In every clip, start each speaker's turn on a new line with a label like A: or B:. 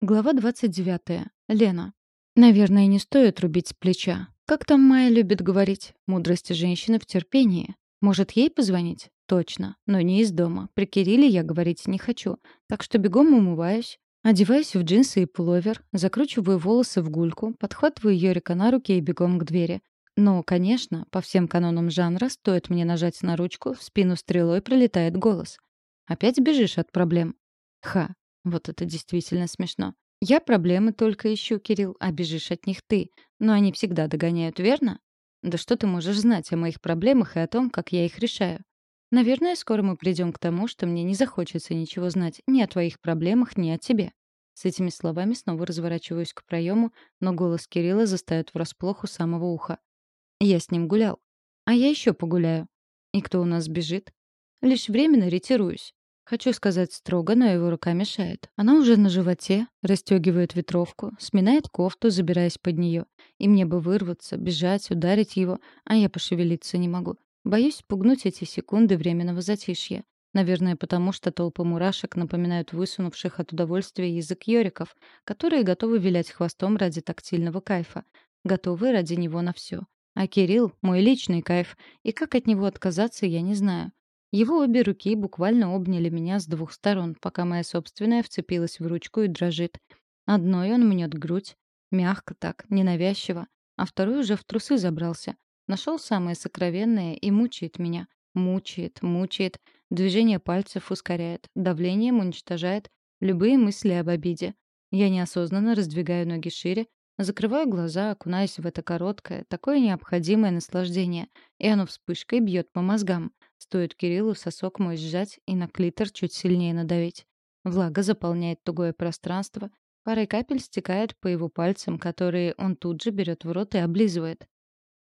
A: Глава 29. Лена. Наверное, не стоит рубить с плеча. Как там Майя любит говорить? Мудрость женщины в терпении. Может, ей позвонить? Точно. Но не из дома. При Кирилле я говорить не хочу. Так что бегом умываюсь. Одеваюсь в джинсы и пуловер, закручиваю волосы в гульку, подхватываю Йорика на руки и бегом к двери. Но, конечно, по всем канонам жанра стоит мне нажать на ручку, в спину стрелой прилетает голос. «Опять бежишь от проблем?» Ха, вот это действительно смешно. Я проблемы только ищу, Кирилл, а бежишь от них ты. Но они всегда догоняют, верно? Да что ты можешь знать о моих проблемах и о том, как я их решаю? Наверное, скоро мы придем к тому, что мне не захочется ничего знать ни о твоих проблемах, ни о тебе. С этими словами снова разворачиваюсь к проему, но голос Кирилла застаёт врасплох у самого уха. Я с ним гулял. А я еще погуляю. И кто у нас бежит? Лишь временно ретируюсь. Хочу сказать строго, но его рука мешает. Она уже на животе, расстегивает ветровку, сминает кофту, забираясь под нее. И мне бы вырваться, бежать, ударить его, а я пошевелиться не могу. Боюсь спугнуть эти секунды временного затишья. Наверное, потому что толпы мурашек напоминают высунувших от удовольствия язык йориков, которые готовы вилять хвостом ради тактильного кайфа, готовы ради него на все. А Кирилл — мой личный кайф, и как от него отказаться, я не знаю. Его обе руки буквально обняли меня с двух сторон, пока моя собственная вцепилась в ручку и дрожит. Одной он мнет грудь, мягко так, ненавязчиво, а второй уже в трусы забрался. Нашел самое сокровенное и мучает меня. Мучает, мучает. Движение пальцев ускоряет, давлением уничтожает любые мысли об обиде. Я неосознанно раздвигаю ноги шире, закрываю глаза, окунаясь в это короткое, такое необходимое наслаждение, и оно вспышкой бьет по мозгам. Стоит Кириллу сосок мой сжать и на клитор чуть сильнее надавить. Влага заполняет тугое пространство, парой капель стекает по его пальцам, которые он тут же берет в рот и облизывает.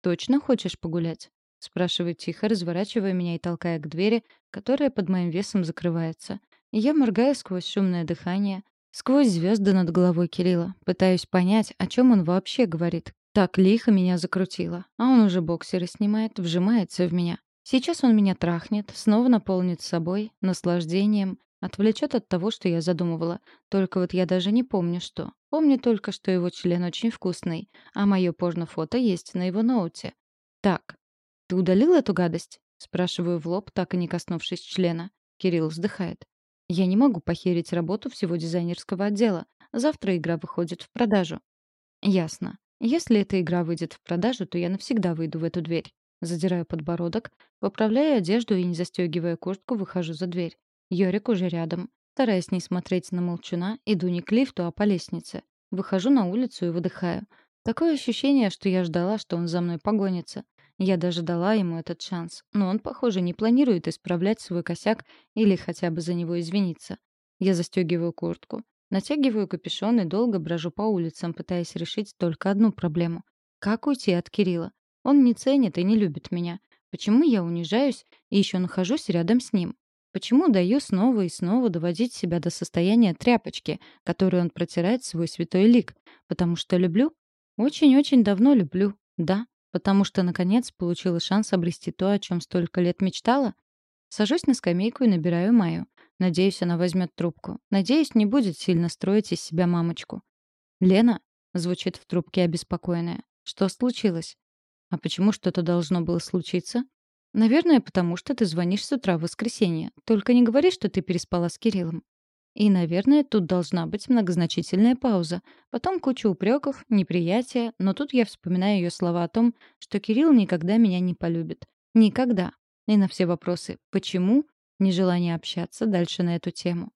A: «Точно хочешь погулять?» — спрашивает тихо, разворачивая меня и толкая к двери, которая под моим весом закрывается. я моргаю сквозь шумное дыхание, сквозь звезды над головой Кирилла, пытаюсь понять, о чем он вообще говорит. Так лихо меня закрутило, а он уже боксеры снимает, вжимается в меня. Сейчас он меня трахнет, снова наполнит собой, наслаждением, отвлечет от того, что я задумывала. Только вот я даже не помню, что. Помню только, что его член очень вкусный, а мое порно-фото есть на его ноуте. Так, ты удалил эту гадость? Спрашиваю в лоб, так и не коснувшись члена. Кирилл вздыхает. Я не могу похерить работу всего дизайнерского отдела. Завтра игра выходит в продажу. Ясно. Если эта игра выйдет в продажу, то я навсегда выйду в эту дверь. Задираю подбородок, поправляю одежду и, не застегивая куртку, выхожу за дверь. Йорик уже рядом. Стараясь не смотреть на молчуна, иду не к лифту, а по лестнице. Выхожу на улицу и выдыхаю. Такое ощущение, что я ждала, что он за мной погонится. Я даже дала ему этот шанс. Но он, похоже, не планирует исправлять свой косяк или хотя бы за него извиниться. Я застегиваю куртку, натягиваю капюшон и долго брожу по улицам, пытаясь решить только одну проблему. Как уйти от Кирилла? Он не ценит и не любит меня. Почему я унижаюсь и еще нахожусь рядом с ним? Почему даю снова и снова доводить себя до состояния тряпочки, которую он протирает свой святой лик? Потому что люблю? Очень-очень давно люблю. Да, потому что, наконец, получила шанс обрести то, о чем столько лет мечтала. Сажусь на скамейку и набираю Майю. Надеюсь, она возьмет трубку. Надеюсь, не будет сильно строить из себя мамочку. «Лена?» — звучит в трубке обеспокоенная. «Что случилось?» А почему что-то должно было случиться? Наверное, потому что ты звонишь с утра в воскресенье. Только не говори, что ты переспала с Кириллом. И, наверное, тут должна быть многозначительная пауза. Потом куча упреков, неприятия, но тут я вспоминаю ее слова о том, что Кирилл никогда меня не полюбит. Никогда. И на все вопросы «почему?» нежелание общаться дальше на эту тему.